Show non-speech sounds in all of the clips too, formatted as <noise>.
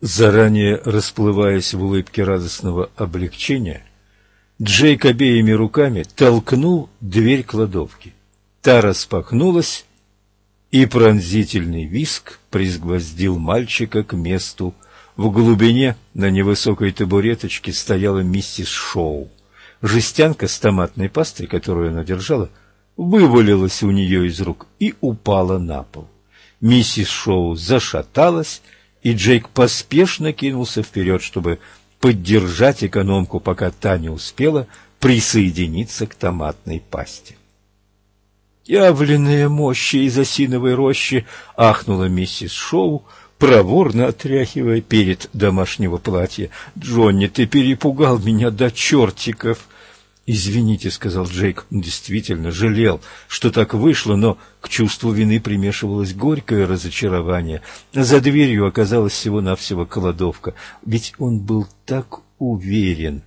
Заранее расплываясь в улыбке радостного облегчения, Джейк обеими руками толкнул дверь кладовки. Та распахнулась, и пронзительный виск призгвоздил мальчика к месту. В глубине на невысокой табуреточке стояла миссис Шоу. Жестянка с томатной пастой, которую она держала, вывалилась у нее из рук и упала на пол. Миссис Шоу зашаталась, и Джейк поспешно кинулся вперед, чтобы поддержать экономку, пока та не успела присоединиться к томатной пасте. «Явленные мощи из осиновой рощи!» — ахнула миссис Шоу, проворно отряхивая перед домашнего платья. «Джонни, ты перепугал меня до чертиков!» «Извините», — сказал Джейк, — действительно жалел, что так вышло, но к чувству вины примешивалось горькое разочарование. За дверью оказалась всего-навсего кладовка, ведь он был так уверен.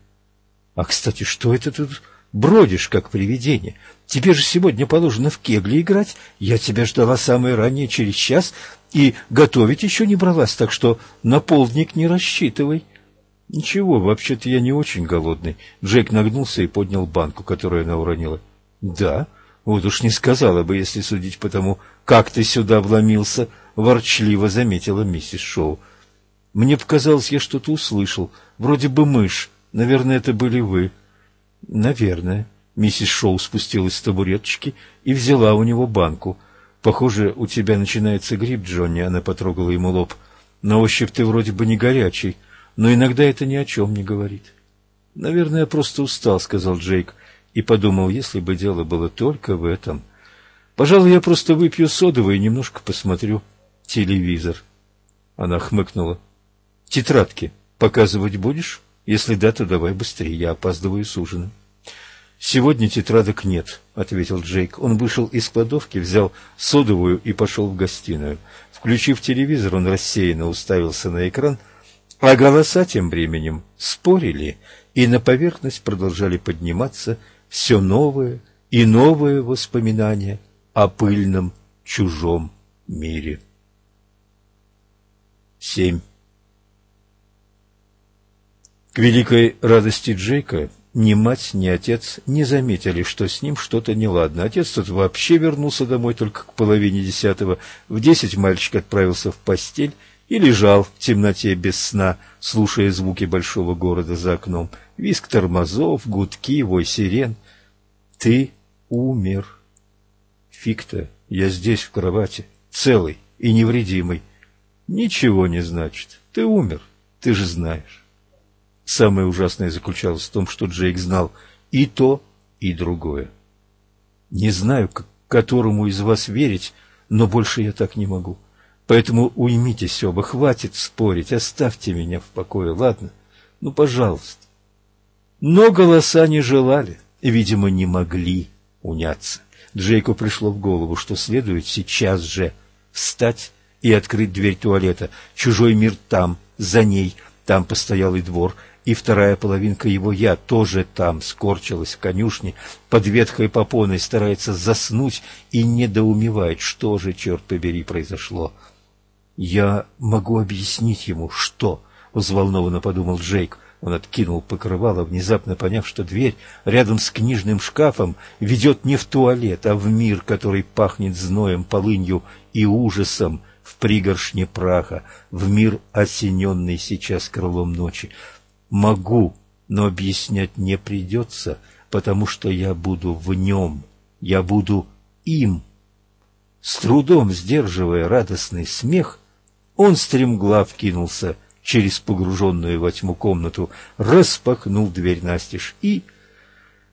«А, кстати, что это тут бродишь, как привидение? Тебе же сегодня положено в кегли играть. Я тебя ждала самое раннее через час, и готовить еще не бралась, так что на полдник не рассчитывай». «Ничего, вообще-то я не очень голодный». Джек нагнулся и поднял банку, которую она уронила. «Да, вот уж не сказала бы, если судить по тому, как ты сюда вломился», — ворчливо заметила миссис Шоу. «Мне показалось, я что-то услышал. Вроде бы мышь. Наверное, это были вы». «Наверное». Миссис Шоу спустилась с табуреточки и взяла у него банку. «Похоже, у тебя начинается грипп, Джонни», — она потрогала ему лоб. «На ощупь ты вроде бы не горячий» но иногда это ни о чем не говорит. «Наверное, я просто устал», — сказал Джейк, и подумал, если бы дело было только в этом. «Пожалуй, я просто выпью содовый и немножко посмотрю телевизор». Она хмыкнула. «Тетрадки показывать будешь? Если да, то давай быстрее, я опаздываю с ужином». «Сегодня тетрадок нет», — ответил Джейк. Он вышел из кладовки, взял содовую и пошел в гостиную. Включив телевизор, он рассеянно уставился на экран — а голоса тем временем спорили, и на поверхность продолжали подниматься все новые и новые воспоминания о пыльном чужом мире. Семь. К великой радости Джейка ни мать, ни отец не заметили, что с ним что-то неладно. Отец тут вообще вернулся домой только к половине десятого. В десять мальчик отправился в постель и лежал в темноте без сна, слушая звуки большого города за окном, виск тормозов, гудки, вой сирен. Ты умер. Фиг-то, я здесь в кровати, целый и невредимый. Ничего не значит. Ты умер, ты же знаешь. Самое ужасное заключалось в том, что Джейк знал и то, и другое. Не знаю, к которому из вас верить, но больше я так не могу. Поэтому уймитесь оба, хватит спорить, оставьте меня в покое, ладно? Ну, пожалуйста. Но голоса не желали, и, видимо, не могли уняться. Джейку пришло в голову, что следует сейчас же встать и открыть дверь туалета. Чужой мир там, за ней, там постоялый двор, и вторая половинка его «я» тоже там скорчилась в конюшне, под ветхой попоной старается заснуть и недоумевает, что же, черт побери, произошло. «Я могу объяснить ему, что?» — взволнованно подумал Джейк. Он откинул покрывало, внезапно поняв, что дверь рядом с книжным шкафом ведет не в туалет, а в мир, который пахнет зноем, полынью и ужасом в пригоршне праха, в мир, осененный сейчас крылом ночи. «Могу, но объяснять не придется, потому что я буду в нем, я буду им». С трудом сдерживая радостный смех, он стремглав кинулся через погруженную во тьму комнату, распахнул дверь настежь и...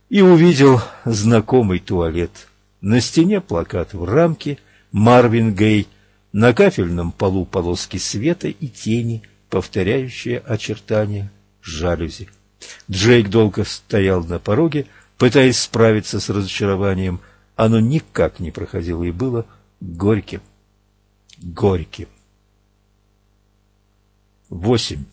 и увидел знакомый туалет. На стене плакат в рамке «Марвин Гей», на кафельном полу полоски света и тени, повторяющие очертания жалюзи. Джейк долго стоял на пороге, пытаясь справиться с разочарованием. Оно никак не проходило и было горьким. Горьким. Восемь.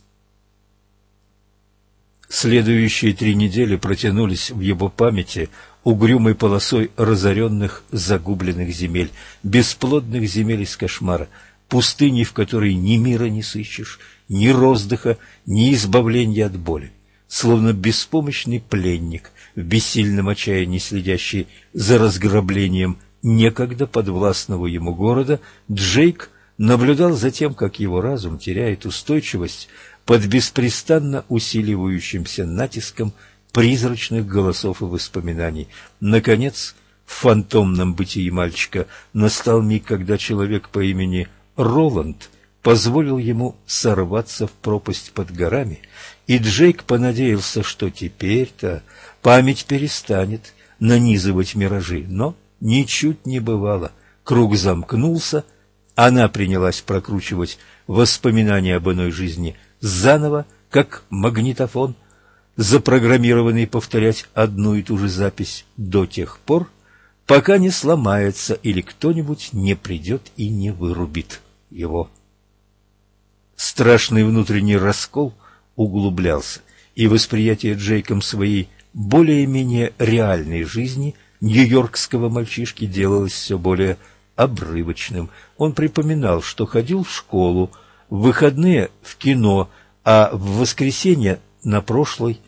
Следующие три недели протянулись в его памяти угрюмой полосой разоренных, загубленных земель, бесплодных земель из кошмара. пустыней, в которой ни мира не сыщешь, ни роздыха, ни избавления от боли. Словно беспомощный пленник, в бессильном отчаянии следящий за разграблением некогда подвластного ему города, Джейк наблюдал за тем, как его разум теряет устойчивость под беспрестанно усиливающимся натиском призрачных голосов и воспоминаний. Наконец, в фантомном бытии мальчика настал миг, когда человек по имени Роланд позволил ему сорваться в пропасть под горами, и Джейк понадеялся, что теперь-то память перестанет нанизывать миражи, но ничуть не бывало. Круг замкнулся, она принялась прокручивать воспоминания об иной жизни заново, как магнитофон, запрограммированный повторять одну и ту же запись до тех пор, пока не сломается или кто-нибудь не придет и не вырубит его. Страшный внутренний раскол углублялся, и восприятие Джейком своей более-менее реальной жизни нью-йоркского мальчишки делалось все более обрывочным. Он припоминал, что ходил в школу, в выходные в кино, а в воскресенье на прошлой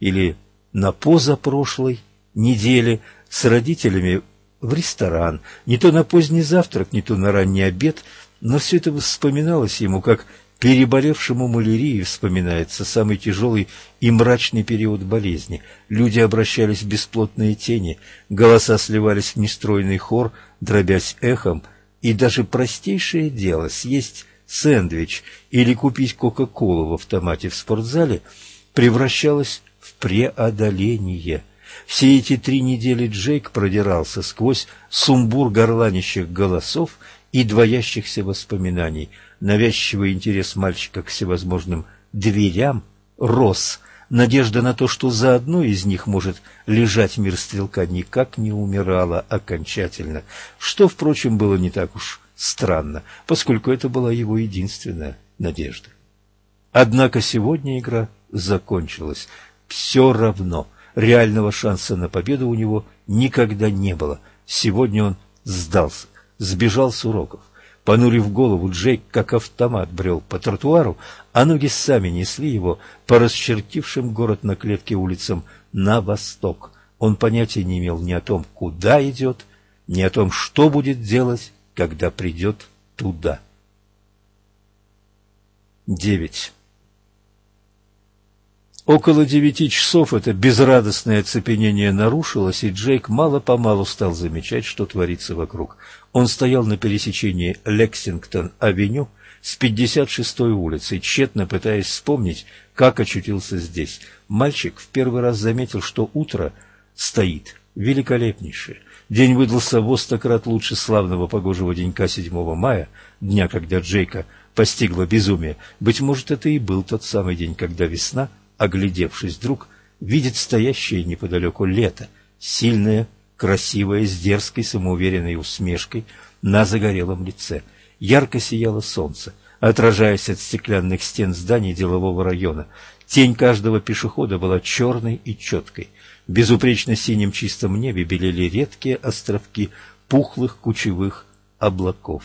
или на позапрошлой неделе с родителями в ресторан, не то на поздний завтрак, не то на ранний обед, но все это вспоминалось ему как Переболевшему малярией вспоминается самый тяжелый и мрачный период болезни. Люди обращались в бесплотные тени, голоса сливались в нестройный хор, дробясь эхом, и даже простейшее дело — съесть сэндвич или купить кока-колу в автомате в спортзале — превращалось в преодоление. Все эти три недели Джейк продирался сквозь сумбур горланищих голосов и двоящихся воспоминаний — навязчивый интерес мальчика к всевозможным дверям рос. Надежда на то, что за одной из них может лежать мир стрелка, никак не умирала окончательно, что, впрочем, было не так уж странно, поскольку это была его единственная надежда. Однако сегодня игра закончилась. Все равно реального шанса на победу у него никогда не было. Сегодня он сдался, сбежал с уроков. Понурив голову, Джейк как автомат брел по тротуару, а ноги сами несли его по расчертившим город на клетке улицам на восток. Он понятия не имел ни о том, куда идет, ни о том, что будет делать, когда придет туда. Девять. Около девяти часов это безрадостное оцепенение нарушилось, и Джейк мало-помалу стал замечать, что творится вокруг. Он стоял на пересечении Лексингтон-авеню с 56-й улицей, тщетно пытаясь вспомнить, как очутился здесь. Мальчик в первый раз заметил, что утро стоит великолепнейшее. День выдался в крат лучше славного погожего денька 7 мая, дня, когда Джейка постигло безумие. Быть может, это и был тот самый день, когда весна – оглядевшись вдруг, видит стоящее неподалеку лето, сильное, красивое, с дерзкой самоуверенной усмешкой на загорелом лице. Ярко сияло солнце, отражаясь от стеклянных стен зданий делового района. Тень каждого пешехода была черной и четкой. В безупречно синем чистом небе белели редкие островки пухлых кучевых облаков.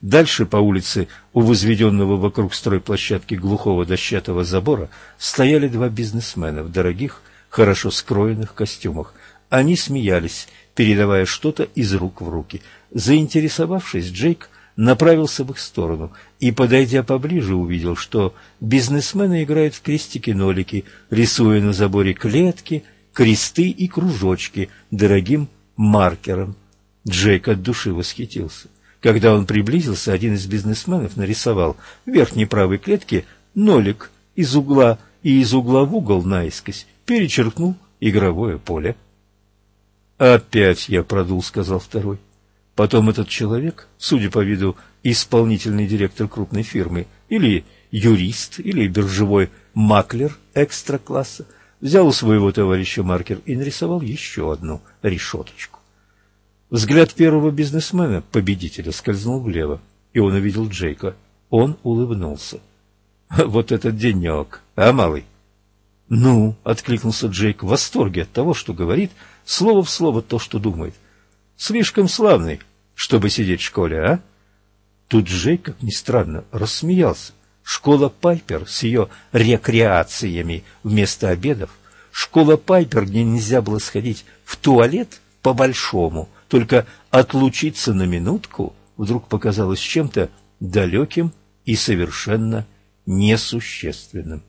Дальше по улице, у возведенного вокруг стройплощадки глухого дощатого забора, стояли два бизнесмена в дорогих, хорошо скроенных костюмах. Они смеялись, передавая что-то из рук в руки. Заинтересовавшись, Джейк направился в их сторону и, подойдя поближе, увидел, что бизнесмены играют в крестики-нолики, рисуя на заборе клетки, кресты и кружочки дорогим маркером. Джейк от души восхитился. Когда он приблизился, один из бизнесменов нарисовал в верхней правой клетке нолик из угла и из угла в угол наискось перечеркнул игровое поле. «Опять я продул», — сказал второй. Потом этот человек, судя по виду, исполнительный директор крупной фирмы, или юрист, или биржевой маклер экстра-класса, взял у своего товарища маркер и нарисовал еще одну решеточку. Взгляд первого бизнесмена, победителя, скользнул влево, и он увидел Джейка. Он улыбнулся. <laughs> «Вот этот денек, а, малый?» «Ну», — откликнулся Джейк в восторге от того, что говорит, слово в слово то, что думает. «Слишком славный, чтобы сидеть в школе, а?» Тут Джей, как ни странно, рассмеялся. Школа Пайпер с ее рекреациями вместо обедов, школа Пайпер, где нельзя было сходить в туалет по-большому, только отлучиться на минутку, вдруг показалось чем-то далеким и совершенно несущественным.